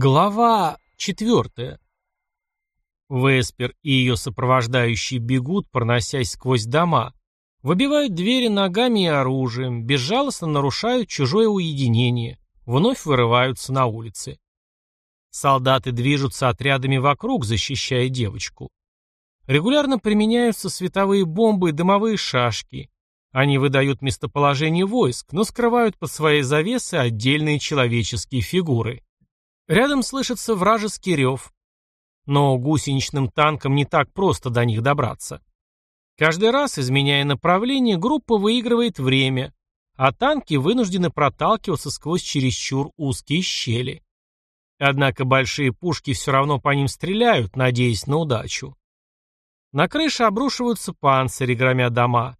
Глава четвертая. Веспер и ее сопровождающие бегут, проносясь сквозь дома, выбивают двери ногами и оружием, безжалостно нарушают чужое уединение, вновь вырываются на улицы. Солдаты движутся отрядами вокруг, защищая девочку. Регулярно применяются световые бомбы и дымовые шашки. Они выдают местоположение войск, но скрывают под своей завесой отдельные человеческие фигуры. Рядом слышится вражеский рев. Но гусеничным танкам не так просто до них добраться. Каждый раз, изменяя направление, группа выигрывает время, а танки вынуждены проталкиваться сквозь чересчур узкие щели. Однако большие пушки все равно по ним стреляют, надеясь на удачу. На крыше обрушиваются панцири, громя дома.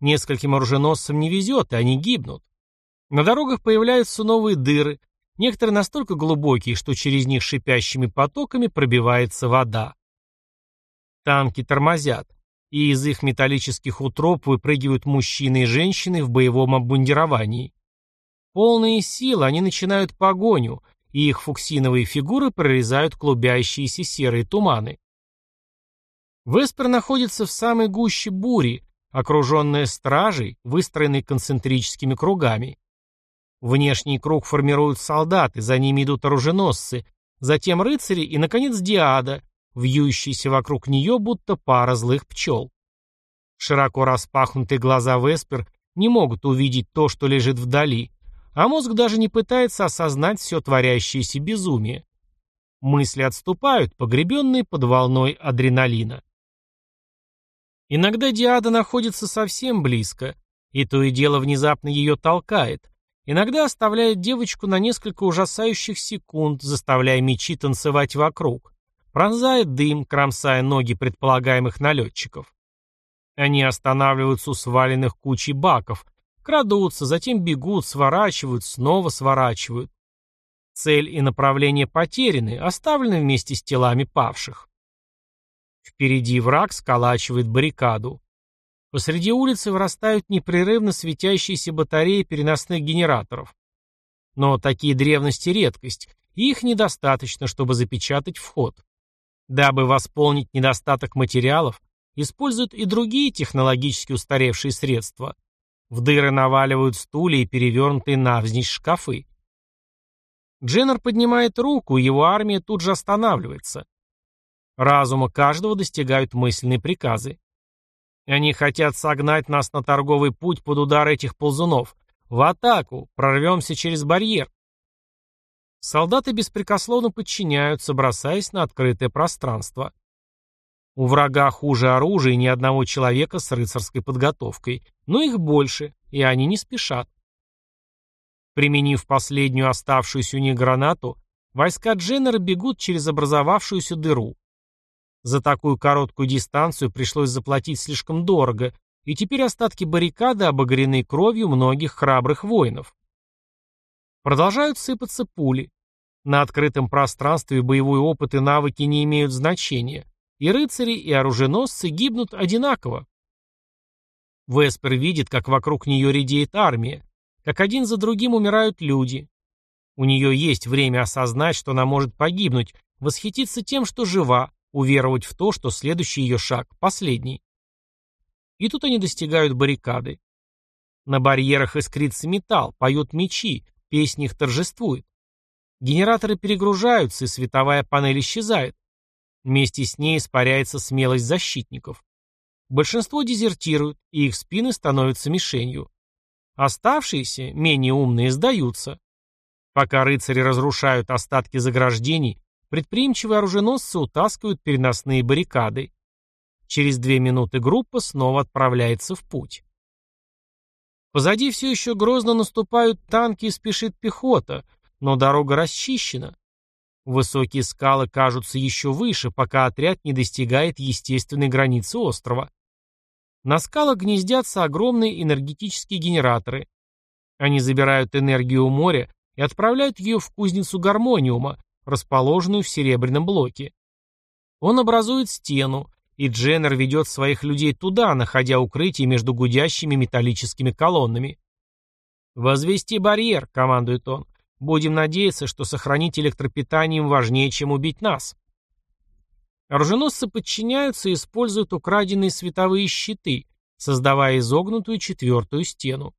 Нескольким оруженосцам не везет, и они гибнут. На дорогах появляются новые дыры, Некоторые настолько глубокие, что через них шипящими потоками пробивается вода. Танки тормозят, и из их металлических утроб выпрыгивают мужчины и женщины в боевом обмундировании. Полные сил они начинают погоню, и их фуксиновые фигуры прорезают клубящиеся серые туманы. Веспер находится в самой гуще бури, окруженная стражей, выстроенной концентрическими кругами. Внешний круг формируют солдаты, за ними идут оруженосцы, затем рыцари и, наконец, диада, вьющиеся вокруг нее, будто пара злых пчел. Широко распахнутые глаза Веспер не могут увидеть то, что лежит вдали, а мозг даже не пытается осознать все творящееся безумие. Мысли отступают, погребенные под волной адреналина. Иногда Диада находится совсем близко, и то и дело внезапно ее толкает, Иногда оставляет девочку на несколько ужасающих секунд, заставляя мечи танцевать вокруг. Пронзает дым, кромсая ноги предполагаемых налетчиков. Они останавливаются у сваленных кучей баков, крадутся, затем бегут, сворачивают, снова сворачивают. Цель и направление потеряны, оставлены вместе с телами павших. Впереди враг сколачивает баррикаду. Посреди улицы вырастают непрерывно светящиеся батареи переносных генераторов. Но такие древности редкость, их недостаточно, чтобы запечатать вход. Дабы восполнить недостаток материалов, используют и другие технологически устаревшие средства. В дыры наваливают стулья и перевернутые навзничь шкафы. Дженнер поднимает руку, его армия тут же останавливается. Разума каждого достигают мысленные приказы. Они хотят согнать нас на торговый путь под удар этих ползунов. В атаку! Прорвемся через барьер!» Солдаты беспрекословно подчиняются, бросаясь на открытое пространство. У врага хуже оружия и ни одного человека с рыцарской подготовкой, но их больше, и они не спешат. Применив последнюю оставшуюся у них гранату, войска Дженнера бегут через образовавшуюся дыру. За такую короткую дистанцию пришлось заплатить слишком дорого, и теперь остатки баррикады обогрены кровью многих храбрых воинов. Продолжают сыпаться пули. На открытом пространстве боевой опыт и навыки не имеют значения, и рыцари, и оруженосцы гибнут одинаково. Веспер видит, как вокруг нее редеет армия, как один за другим умирают люди. У нее есть время осознать, что она может погибнуть, восхититься тем, что жива, уверовать в то, что следующий ее шаг – последний. И тут они достигают баррикады. На барьерах искрится металл, поют мечи, песни их торжествуют. Генераторы перегружаются, и световая панель исчезает. Вместе с ней испаряется смелость защитников. Большинство дезертируют, и их спины становятся мишенью. Оставшиеся, менее умные, сдаются. Пока рыцари разрушают остатки заграждений, Предприимчивые оруженосцы утаскивают переносные баррикады. Через две минуты группа снова отправляется в путь. Позади все еще грозно наступают танки и спешит пехота, но дорога расчищена. Высокие скалы кажутся еще выше, пока отряд не достигает естественной границы острова. На скалах гнездятся огромные энергетические генераторы. Они забирают энергию у моря и отправляют ее в кузницу гармониума, расположенную в серебряном блоке. Он образует стену, и Дженнер ведет своих людей туда, находя укрытие между гудящими металлическими колоннами. «Возвести барьер», — командует он. Будем надеяться, что сохранить электропитание им важнее, чем убить нас. Оруженосцы подчиняются и используют украденные световые щиты, создавая изогнутую четвертую стену.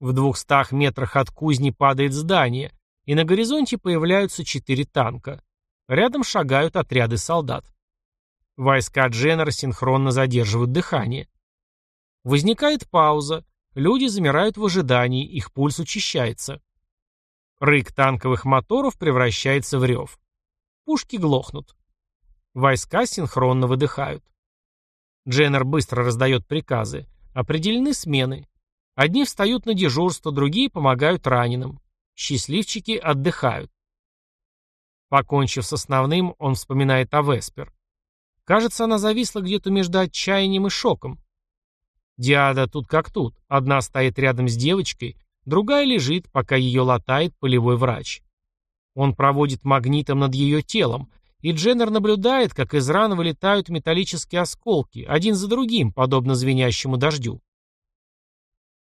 В двухстах метрах от кузни падает здание, и на горизонте появляются четыре танка. Рядом шагают отряды солдат. Войска Дженнера синхронно задерживают дыхание. Возникает пауза, люди замирают в ожидании, их пульс учащается. Рык танковых моторов превращается в рев. Пушки глохнут. Войска синхронно выдыхают. Дженнер быстро раздает приказы. Определены смены. Одни встают на дежурство, другие помогают раненым. Счастливчики отдыхают. Покончив с основным, он вспоминает о Веспер. Кажется, она зависла где-то между отчаянием и шоком. Диада тут как тут. Одна стоит рядом с девочкой, другая лежит, пока ее латает полевой врач. Он проводит магнитом над ее телом, и Дженнер наблюдает, как из ран вылетают металлические осколки, один за другим, подобно звенящему дождю.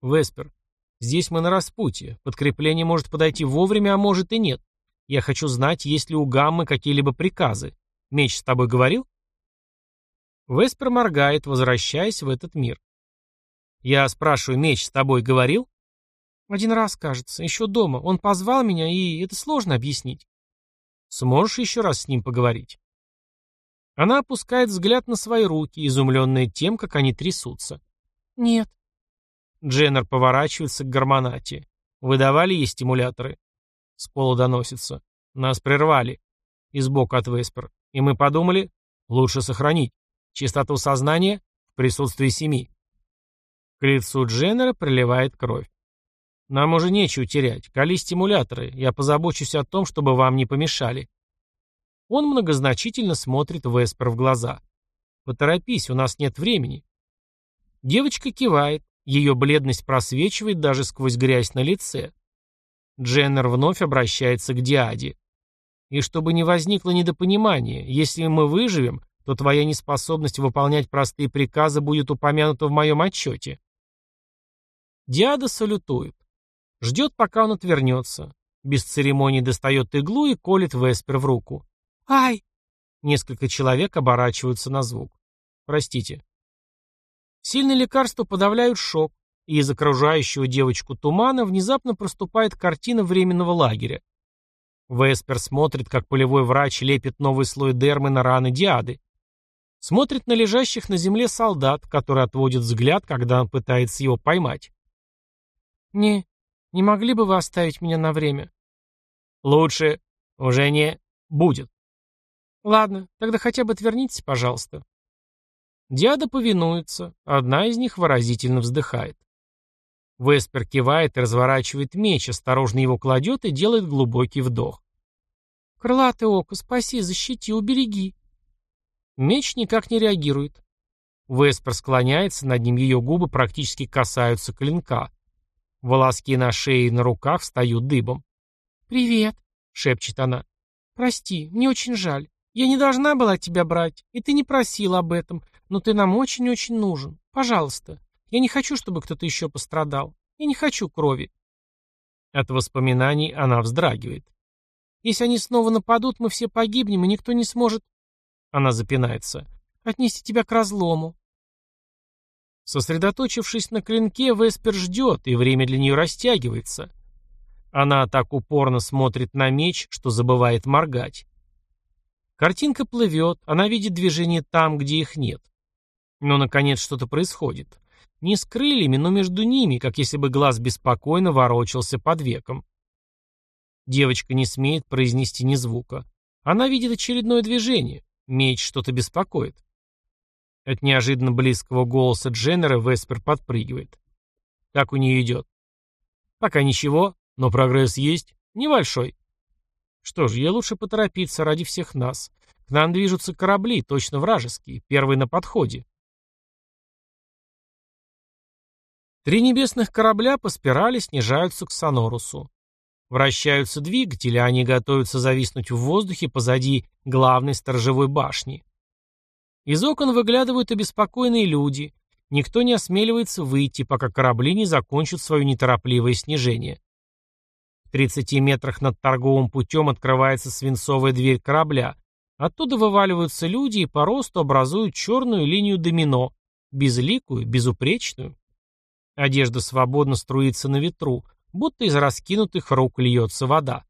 Веспер, здесь мы на распутье. Подкрепление может подойти вовремя, а может и нет. Я хочу знать, есть ли у Гаммы какие-либо приказы. Меч с тобой говорил? Веспер моргает, возвращаясь в этот мир. Я спрашиваю, меч с тобой говорил? Один раз, кажется, еще дома. Он позвал меня, и это сложно объяснить. Сможешь еще раз с ним поговорить? Она опускает взгляд на свои руки, изумленная тем, как они трясутся. Нет. Дженнер поворачивается к гормонате. Вы давали ей стимуляторы? С пола доносится. Нас прервали. И сбоку от Веспер. И мы подумали, лучше сохранить. Чистоту сознания в присутствии семи. К лицу Дженнера приливает кровь. Нам уже нечего терять. Кали стимуляторы. Я позабочусь о том, чтобы вам не помешали. Он многозначительно смотрит Веспер в глаза. Поторопись, у нас нет времени. Девочка кивает. Ее бледность просвечивает даже сквозь грязь на лице. Дженнер вновь обращается к Диаде. И чтобы не возникло недопонимания, если мы выживем, то твоя неспособность выполнять простые приказы будет упомянута в моем отчете. Диада салютует. Ждет, пока он отвернется. Без церемоний достает иглу и колет Веспер в руку. «Ай!» Несколько человек оборачиваются на звук. «Простите». Сильные лекарства подавляют шок, и из окружающего девочку тумана внезапно проступает картина временного лагеря. Веспер смотрит, как полевой врач лепит новый слой дермы на раны Диады. Смотрит на лежащих на земле солдат, который отводит взгляд, когда он пытается его поймать. «Не, не могли бы вы оставить меня на время?» «Лучше уже не будет». «Ладно, тогда хотя бы отвернитесь, пожалуйста». Диада повинуется, одна из них выразительно вздыхает. Веспер кивает и разворачивает меч, осторожно его кладет и делает глубокий вдох. «Крылатое око, спаси, защити, убереги!» Меч никак не реагирует. Веспер склоняется, над ним ее губы практически касаются клинка. Волоски на шее и на руках встают дыбом. «Привет», — шепчет она. «Прости, мне очень жаль. Я не должна была тебя брать, и ты не просил об этом, но ты нам очень-очень нужен. Пожалуйста, я не хочу, чтобы кто-то еще пострадал. Я не хочу крови. От воспоминаний она вздрагивает. Если они снова нападут, мы все погибнем, и никто не сможет... Она запинается. Отнести тебя к разлому. Сосредоточившись на клинке, Веспер ждет, и время для нее растягивается. Она так упорно смотрит на меч, что забывает моргать. Картинка плывет, она видит движение там, где их нет. Но, наконец, что-то происходит. Не с крыльями, но между ними, как если бы глаз беспокойно ворочался под веком. Девочка не смеет произнести ни звука. Она видит очередное движение. Меч что-то беспокоит. От неожиданно близкого голоса Дженнера Веспер подпрыгивает. Как у нее идет? Пока ничего, но прогресс есть. Небольшой. Что ж, ей лучше поторопиться ради всех нас. К нам движутся корабли, точно вражеские, первые на подходе. Три небесных корабля по спирали снижаются к Сонорусу. Вращаются двигатели, они готовятся зависнуть в воздухе позади главной сторожевой башни. Из окон выглядывают обеспокоенные люди. Никто не осмеливается выйти, пока корабли не закончат свое неторопливое снижение. 30 метрах над торговым путем открывается свинцовая дверь корабля. Оттуда вываливаются люди и по росту образуют черную линию домино, безликую, безупречную. Одежда свободно струится на ветру, будто из раскинутых рук льется вода.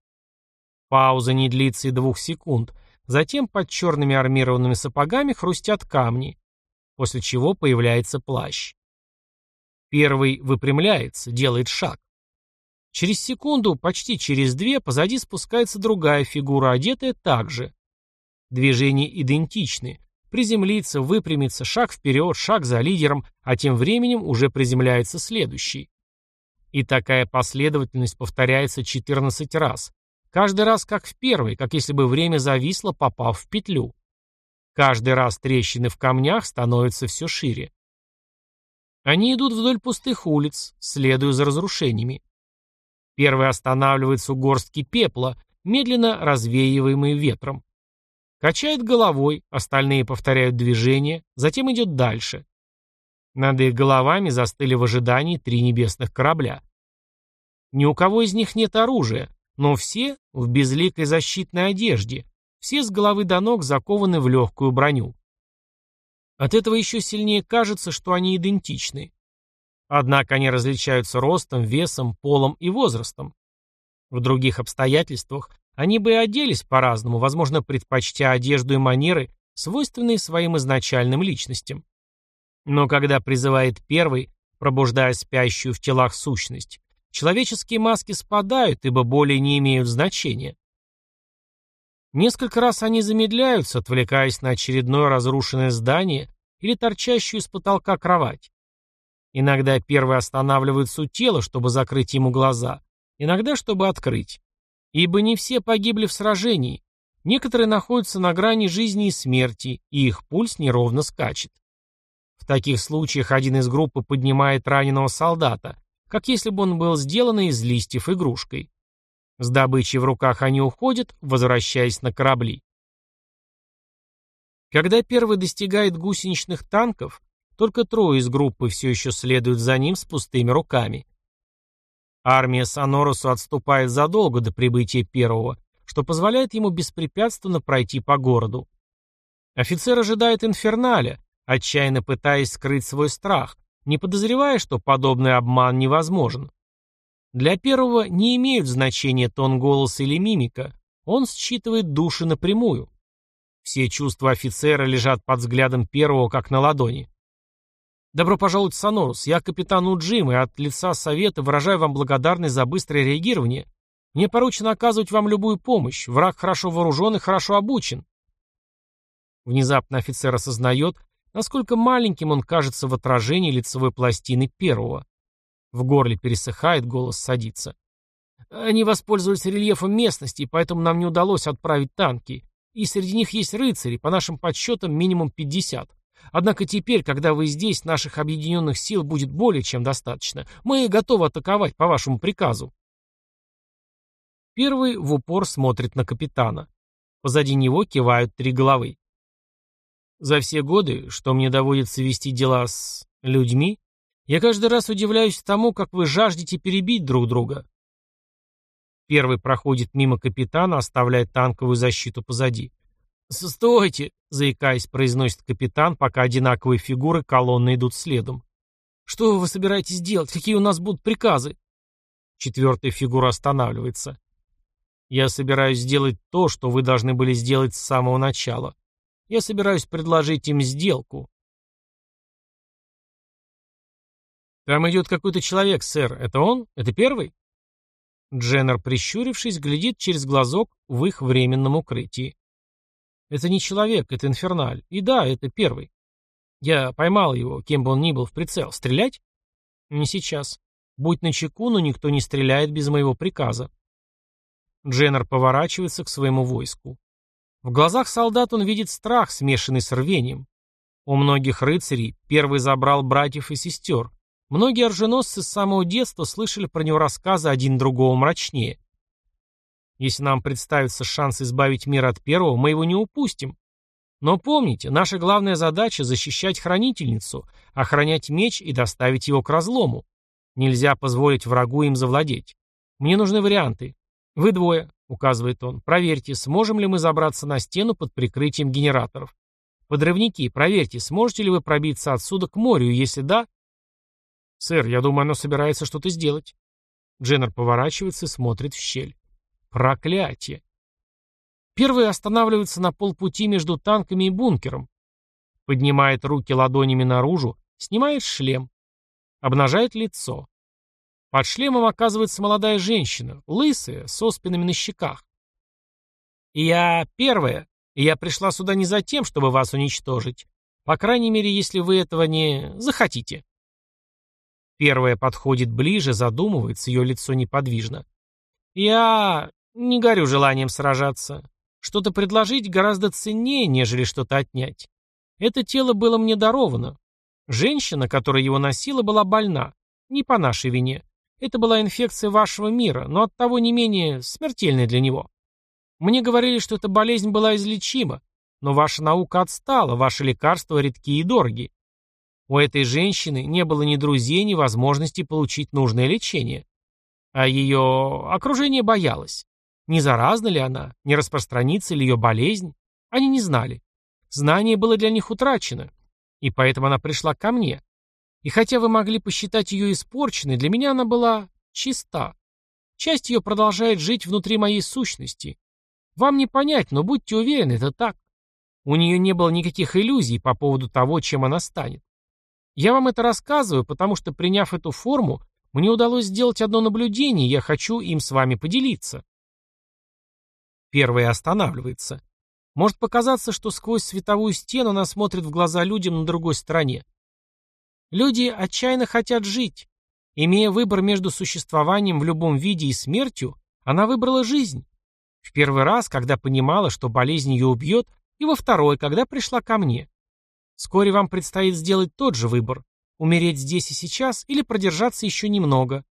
Пауза не длится и двух секунд, затем под черными армированными сапогами хрустят камни, после чего появляется плащ. Первый выпрямляется, делает шаг. Через секунду, почти через две, позади спускается другая фигура, одетая так же. Движения идентичны. Приземлиться, выпрямиться, шаг вперед, шаг за лидером, а тем временем уже приземляется следующий. И такая последовательность повторяется 14 раз. Каждый раз как в первый, как если бы время зависло, попав в петлю. Каждый раз трещины в камнях становятся все шире. Они идут вдоль пустых улиц, следуя за разрушениями. Первый останавливается у горстки пепла, медленно развеиваемый ветром. Качает головой, остальные повторяют движение, затем идет дальше. Над их головами застыли в ожидании три небесных корабля. Ни у кого из них нет оружия, но все в безликой защитной одежде, все с головы до ног закованы в легкую броню. От этого еще сильнее кажется, что они идентичны. Однако они различаются ростом, весом, полом и возрастом. В других обстоятельствах они бы и оделись по-разному, возможно, предпочтя одежду и манеры, свойственные своим изначальным личностям. Но когда призывает первый, пробуждая спящую в телах сущность, человеческие маски спадают, ибо более не имеют значения. Несколько раз они замедляются, отвлекаясь на очередное разрушенное здание или торчащую из потолка кровать. Иногда первый останавливается у тела, чтобы закрыть ему глаза, иногда, чтобы открыть. Ибо не все погибли в сражении. Некоторые находятся на грани жизни и смерти, и их пульс неровно скачет. В таких случаях один из группы поднимает раненого солдата, как если бы он был сделан из листьев игрушкой. С добычей в руках они уходят, возвращаясь на корабли. Когда первый достигает гусеничных танков, только трое из группы все еще следуют за ним с пустыми руками. Армия Соноросу отступает задолго до прибытия первого, что позволяет ему беспрепятственно пройти по городу. Офицер ожидает инферналя, отчаянно пытаясь скрыть свой страх, не подозревая, что подобный обман невозможен. Для первого не имеют значения тон голоса или мимика, он считывает души напрямую. Все чувства офицера лежат под взглядом первого, как на ладони. «Добро пожаловать в Сонорус. Я капитан Уджим, и от лица Совета выражаю вам благодарность за быстрое реагирование. Мне поручено оказывать вам любую помощь. Враг хорошо вооружен и хорошо обучен». Внезапно офицер осознает, насколько маленьким он кажется в отражении лицевой пластины первого. В горле пересыхает, голос садится. Они воспользовались рельефом местности, поэтому нам не удалось отправить танки. И среди них есть рыцари, по нашим подсчетам минимум 50. Однако теперь, когда вы здесь, наших объединенных сил будет более чем достаточно. Мы готовы атаковать по вашему приказу. Первый в упор смотрит на капитана. Позади него кивают три головы. За все годы, что мне доводится вести дела с людьми, я каждый раз удивляюсь тому, как вы жаждете перебить друг друга. Первый проходит мимо капитана, оставляя танковую защиту позади. «Стойте!» — заикаясь, произносит капитан, пока одинаковые фигуры колонны идут следом. «Что вы собираетесь делать? Какие у нас будут приказы?» Четвертая фигура останавливается. «Я собираюсь сделать то, что вы должны были сделать с самого начала. Я собираюсь предложить им сделку. «Там идет какой-то человек, сэр. Это он? Это первый?» Дженнер, прищурившись, глядит через глазок в их временном укрытии. «Это не человек, это инферналь. И да, это первый. Я поймал его, кем бы он ни был, в прицел. Стрелять?» «Не сейчас. Будь начеку, но никто не стреляет без моего приказа». Дженнер поворачивается к своему войску. В глазах солдат он видит страх, смешанный с рвением. У многих рыцарей первый забрал братьев и сестер, Многие оруженосцы с самого детства слышали про него рассказы один другого мрачнее. Если нам представится шанс избавить мир от первого, мы его не упустим. Но помните, наша главная задача – защищать хранительницу, охранять меч и доставить его к разлому. Нельзя позволить врагу им завладеть. Мне нужны варианты. Вы двое, указывает он. Проверьте, сможем ли мы забраться на стену под прикрытием генераторов. Подрывники, проверьте, сможете ли вы пробиться отсюда к морю, если да... Сэр, я думаю, оно собирается что-то сделать. Дженнер поворачивается и смотрит в щель. Проклятие. Первый останавливается на полпути между танками и бункером. Поднимает руки ладонями наружу, снимает шлем. Обнажает лицо. Под шлемом оказывается молодая женщина, лысая, с оспинами на щеках. «Я первая», и я пришла сюда не за тем, чтобы вас уничтожить. По крайней мере, если вы этого не захотите. Первая подходит ближе, задумывается, ее лицо неподвижно. Я не горю желанием сражаться. Что-то предложить гораздо ценнее, нежели что-то отнять. Это тело было мне даровано. Женщина, которая его носила, была больна. Не по нашей вине. Это была инфекция вашего мира, но оттого не менее смертельная для него. Мне говорили, что эта болезнь была излечима, но ваша наука отстала, ваши лекарства редки и дороги. У этой женщины не было ни друзей, ни возможности получить нужное лечение. А ее окружение боялось. Не заразна ли она, не распространится ли ее болезнь, они не знали. Знание было для них утрачено, и поэтому она пришла ко мне. И хотя вы могли посчитать ее испорченной, для меня она была чиста. Часть ее продолжает жить внутри моей сущности, вам не понять, но будьте уверены, это так. У нее не было никаких иллюзий по поводу того, чем она станет. Я вам это рассказываю, потому что, приняв эту форму, мне удалось сделать одно наблюдение, и я хочу им с вами поделиться. Первое останавливается. Может показаться, что сквозь световую стену она смотрит в глаза людям на другой стороне. Люди отчаянно хотят жить. Имея выбор между существованием в любом виде и смертью, она выбрала жизнь. В первый раз, когда понимала, что болезнь ее убьет, и во второй, когда пришла ко мне. Вскоре вам предстоит сделать тот же выбор – умереть здесь и сейчас или продержаться еще немного.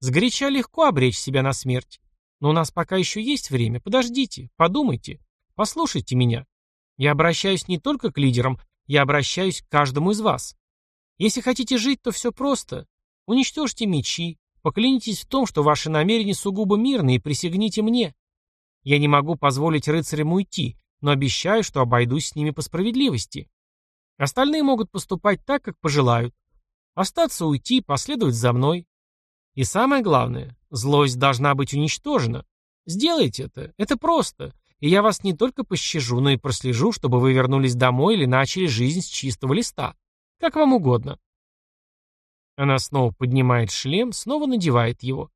Сгоряча легко обречь себя на смерть. Но у нас пока еще есть время. Подождите, подумайте, послушайте меня. Я обращаюсь не только к лидерам, я обращаюсь к каждому из вас. Если хотите жить, то все просто. Уничтожьте мечи, поклянитесь в том, что ваши намерения сугубо мирные, и присягните мне. Я не могу позволить рыцарям уйти, но обещаю, что обойдусь с ними по справедливости. Остальные могут поступать так, как пожелают. Остаться уйти, последовать за мной. И самое главное, злость должна быть уничтожена. Сделайте это. Это просто. И я вас не только пощажу, но и прослежу, чтобы вы вернулись домой или начали жизнь с чистого листа. Как вам угодно. Она снова поднимает шлем, снова надевает его.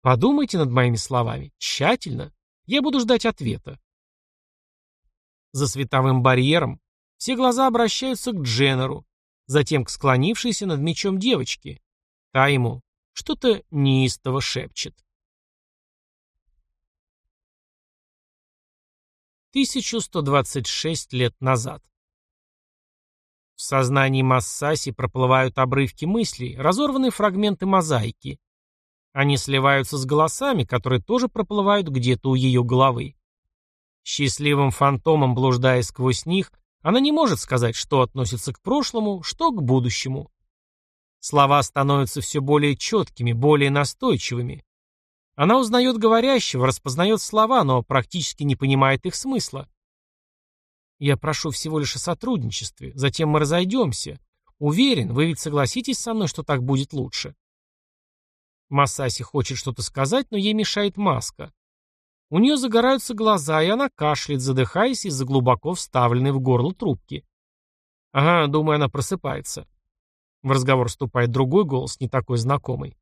Подумайте над моими словами. Тщательно. Я буду ждать ответа. За световым барьером все глаза обращаются к Дженнеру, затем к склонившейся над мечом девочке. Та ему что-то неистово шепчет. 1126 лет назад. В сознании Массаси проплывают обрывки мыслей, разорванные фрагменты мозаики. Они сливаются с голосами, которые тоже проплывают где-то у ее головы. Счастливым фантомом, блуждая сквозь них, она не может сказать, что относится к прошлому, что к будущему. Слова становятся все более четкими, более настойчивыми. Она узнает говорящего, распознает слова, но практически не понимает их смысла. Я прошу всего лишь о сотрудничестве, затем мы разойдемся. Уверен, вы ведь согласитесь со мной, что так будет лучше. Масаси хочет что-то сказать, но ей мешает маска. У нее загораются глаза, и она кашляет, задыхаясь из-за глубоко вставленной в горло трубки. Ага, думаю, она просыпается. В разговор вступает другой голос, не такой знакомый.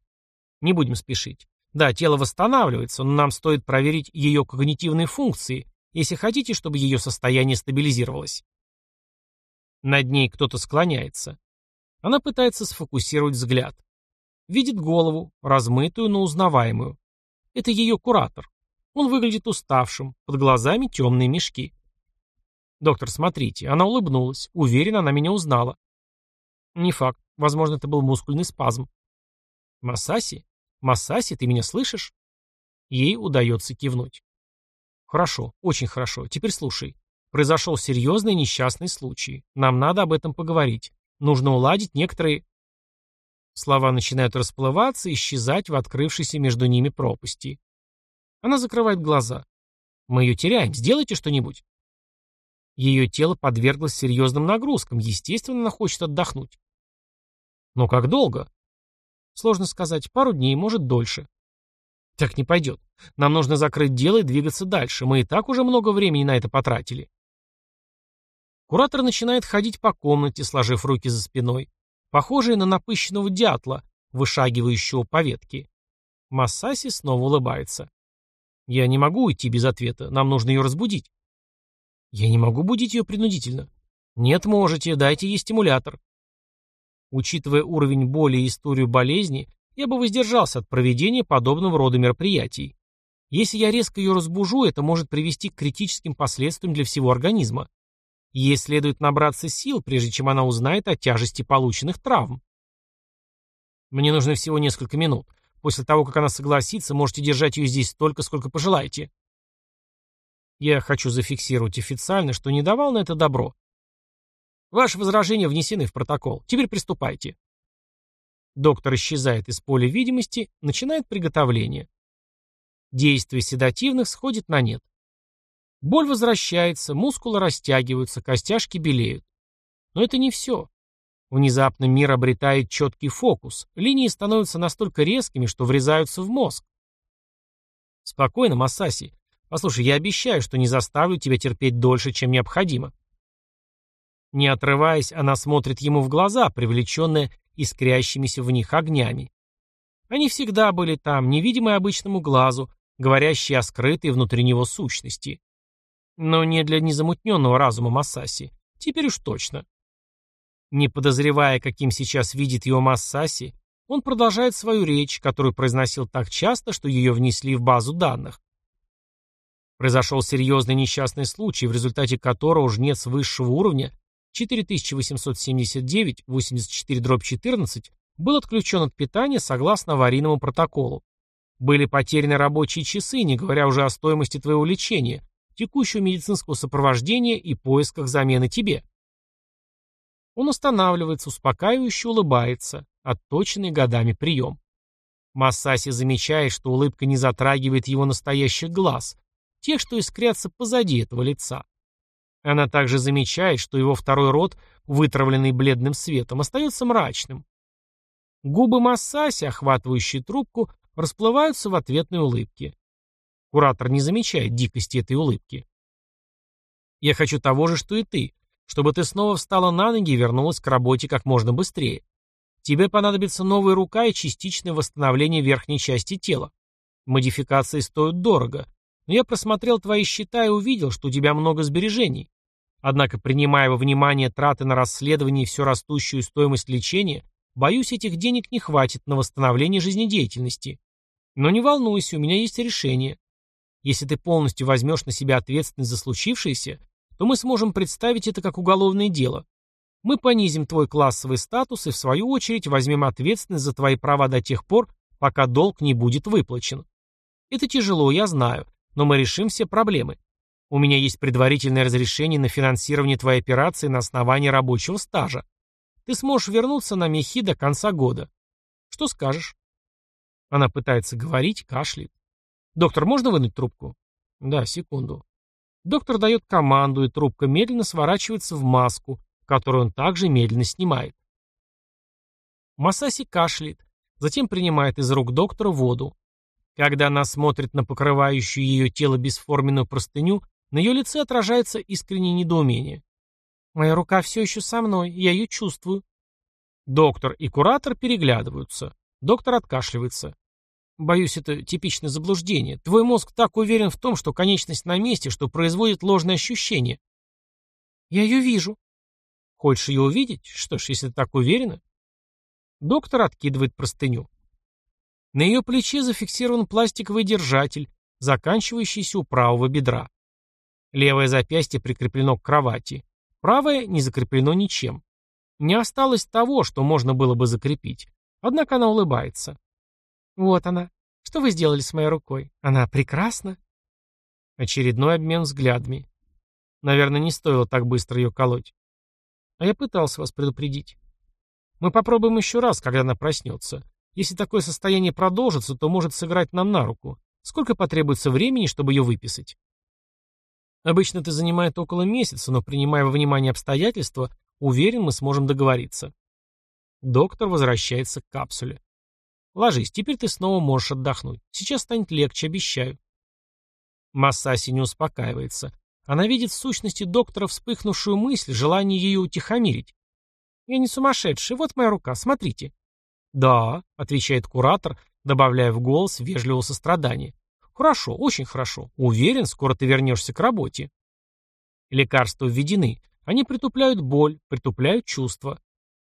Не будем спешить. Да, тело восстанавливается, но нам стоит проверить ее когнитивные функции, если хотите, чтобы ее состояние стабилизировалось. Над ней кто-то склоняется. Она пытается сфокусировать взгляд. Видит голову, размытую, но узнаваемую. Это ее куратор. Он выглядит уставшим, под глазами темные мешки. «Доктор, смотрите». Она улыбнулась. Уверена, она меня узнала. Не факт. Возможно, это был мускульный спазм. «Масаси? Масаси, ты меня слышишь?» Ей удается кивнуть. «Хорошо, очень хорошо. Теперь слушай. Произошел серьезный несчастный случай. Нам надо об этом поговорить. Нужно уладить некоторые Слова начинают расплываться исчезать в открывшейся между ними пропасти. Она закрывает глаза. Мы ее теряем. Сделайте что-нибудь. Ее тело подверглось серьезным нагрузкам. Естественно, она хочет отдохнуть. Но как долго? Сложно сказать. Пару дней, может, дольше. Так не пойдет. Нам нужно закрыть дело и двигаться дальше. Мы и так уже много времени на это потратили. Куратор начинает ходить по комнате, сложив руки за спиной, похожие на напыщенного дятла, вышагивающего по ветке. Массаси снова улыбается. «Я не могу уйти без ответа. Нам нужно ее разбудить». «Я не могу будить ее принудительно». «Нет, можете. Дайте ей стимулятор». Учитывая уровень боли и историю болезни, я бы воздержался от проведения подобного рода мероприятий. Если я резко ее разбужу, это может привести к критическим последствиям для всего организма. Ей следует набраться сил, прежде чем она узнает о тяжести полученных травм. Мне нужно всего несколько минут. После того, как она согласится, можете держать ее здесь столько, сколько пожелаете. Я хочу зафиксировать официально, что не давал на это добро. Ваши возражения внесены в протокол. Теперь приступайте. Доктор исчезает из поля видимости, начинает приготовление. Действие седативных сходит на нет. Боль возвращается, мускулы растягиваются, костяшки белеют. Но это не все. Внезапно мир обретает четкий фокус, линии становятся настолько резкими, что врезаются в мозг. Спокойно, Масаси. Послушай, я обещаю, что не заставлю тебя терпеть дольше, чем необходимо. Не отрываясь, она смотрит ему в глаза, привлеченная искрящимися в них огнями. Они всегда были там, невидимые обычному глазу, говорящие о скрытой внутри него сущности. Но не для незамутненного разума Массаси. Теперь уж точно. Не подозревая, каким сейчас видит его Массаси, он продолжает свою речь, которую произносил так часто, что ее внесли в базу данных. Произошел серьезный несчастный случай, в результате которого жнец высшего уровня 4879-84-14 был отключен от питания согласно аварийному протоколу. Были потеряны рабочие часы, не говоря уже о стоимости твоего лечения, текущего медицинского сопровождения и поисках замены тебе. Он останавливается, успокаивающе улыбается, отточенный годами прием. Массаси замечает, что улыбка не затрагивает его настоящих глаз, тех, что искрятся позади этого лица. Она также замечает, что его второй рот, вытравленный бледным светом, остается мрачным. Губы Массаси, охватывающие трубку, расплываются в ответной улыбке. Куратор не замечает дикости этой улыбки. «Я хочу того же, что и ты, чтобы ты снова встала на ноги и вернулась к работе как можно быстрее. Тебе понадобится новая рука и частичное восстановление верхней части тела. Модификации стоят дорого, но я просмотрел твои счета и увидел, что у тебя много сбережений. Однако, принимая во внимание траты на расследование и всю растущую стоимость лечения, боюсь, этих денег не хватит на восстановление жизнедеятельности. Но не волнуйся, у меня есть решение. Если ты полностью возьмешь на себя ответственность за случившееся, то мы сможем представить это как уголовное дело. Мы понизим твой классовый статус и, в свою очередь, возьмем ответственность за твои права до тех пор, пока долг не будет выплачен. Это тяжело, я знаю, но мы решим все проблемы. У меня есть предварительное разрешение на финансирование твоей операции на основании рабочего стажа. Ты сможешь вернуться на мехи до конца года. Что скажешь? Она пытается говорить, кашляет. «Доктор, можно вынуть трубку?» «Да, секунду». Доктор дает команду, и трубка медленно сворачивается в маску, которую он также медленно снимает. Масаси кашляет, затем принимает из рук доктора воду. Когда она смотрит на покрывающую ее тело бесформенную простыню, на ее лице отражается искреннее недоумение. «Моя рука все еще со мной, я ее чувствую». Доктор и куратор переглядываются. Доктор откашливается. Боюсь, это типичное заблуждение. Твой мозг так уверен в том, что конечность на месте, что производит ложное ощущение. Я ее вижу. Хочешь ее увидеть? Что ж, если ты так уверена. Доктор откидывает простыню. На ее плече зафиксирован пластиковый держатель, заканчивающийся у правого бедра. Левое запястье прикреплено к кровати. Правое не закреплено ничем. Не осталось того, что можно было бы закрепить. Однако она улыбается. Вот она. Что вы сделали с моей рукой? Она прекрасна. Очередной обмен взглядами. Наверное, не стоило так быстро ее колоть. А я пытался вас предупредить. Мы попробуем еще раз, когда она проснется. Если такое состояние продолжится, то может сыграть нам на руку. Сколько потребуется времени, чтобы ее выписать? Обычно это занимает около месяца, но принимая во внимание обстоятельства, уверен, мы сможем договориться. Доктор возвращается к капсуле. Ложись, теперь ты снова можешь отдохнуть. Сейчас станет легче, обещаю. Массаси не успокаивается. Она видит в сущности доктора вспыхнувшую мысль, желание ее утихомирить. «Я не сумасшедший, вот моя рука, смотрите». «Да», — отвечает куратор, добавляя в голос вежливого сострадания. «Хорошо, очень хорошо. Уверен, скоро ты вернешься к работе». Лекарства введены. Они притупляют боль, притупляют чувства.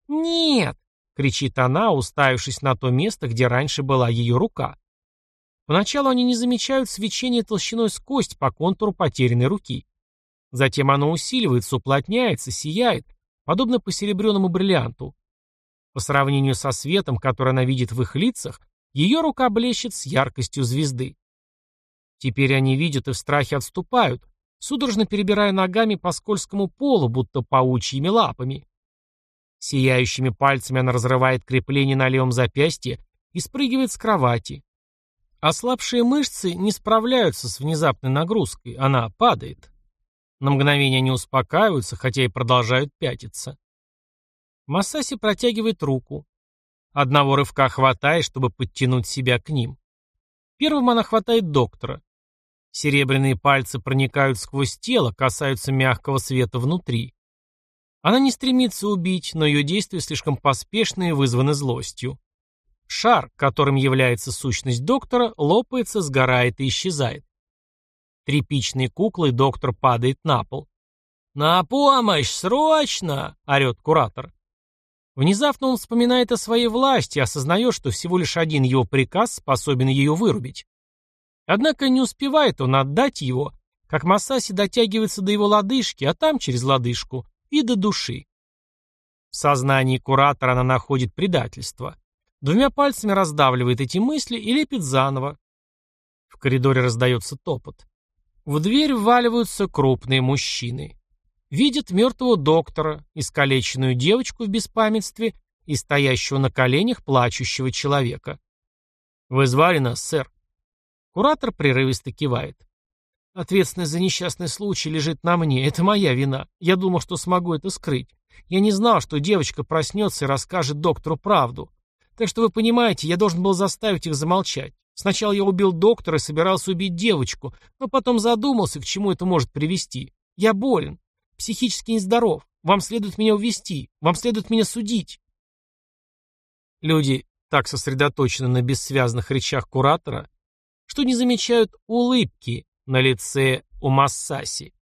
«Нет!» — кричит она, уставившись на то место, где раньше была ее рука. Поначалу они не замечают свечения толщиной с кость по контуру потерянной руки. Затем оно усиливается, уплотняется, сияет, подобно посеребренному бриллианту. По сравнению со светом, который она видит в их лицах, ее рука блещет с яркостью звезды. Теперь они видят и в страхе отступают, судорожно перебирая ногами по скользкому полу, будто паучьими лапами. Сияющими пальцами она разрывает крепление на левом запястье и спрыгивает с кровати. Ослабшие мышцы не справляются с внезапной нагрузкой, она падает. На мгновение они успокаиваются, хотя и продолжают пятиться. Масаси протягивает руку. Одного рывка хватает, чтобы подтянуть себя к ним. Первым она хватает доктора. Серебряные пальцы проникают сквозь тело, касаются мягкого света внутри. Она не стремится убить, но ее действия слишком поспешны и вызваны злостью. Шар, которым является сущность доктора, лопается, сгорает и исчезает. Тряпичной куклой доктор падает на пол. «На помощь! Срочно!» — орет куратор. Внезапно он вспоминает о своей власти и осознает, что всего лишь один его приказ способен ее вырубить. Однако не успевает он отдать его, как Масаси дотягивается до его лодыжки, а там через лодыжку и до души. В сознании куратора она находит предательство. Двумя пальцами раздавливает эти мысли и лепит заново. В коридоре раздается топот. В дверь вваливаются крупные мужчины. Видят мертвого доктора, искалеченную девочку в беспамятстве и стоящего на коленях плачущего человека. «Вы звали нас, сэр?» Куратор прерывисто кивает. Ответственность за несчастный случай лежит на мне. Это моя вина. Я думал, что смогу это скрыть. Я не знал, что девочка проснется и расскажет доктору правду. Так что вы понимаете, я должен был заставить их замолчать. Сначала я убил доктора и собирался убить девочку, но потом задумался, к чему это может привести. Я болен, психически нездоров. Вам следует меня увести, вам следует меня судить. Люди так сосредоточены на бессвязных речах куратора, что не замечают улыбки, на лице у Массаси.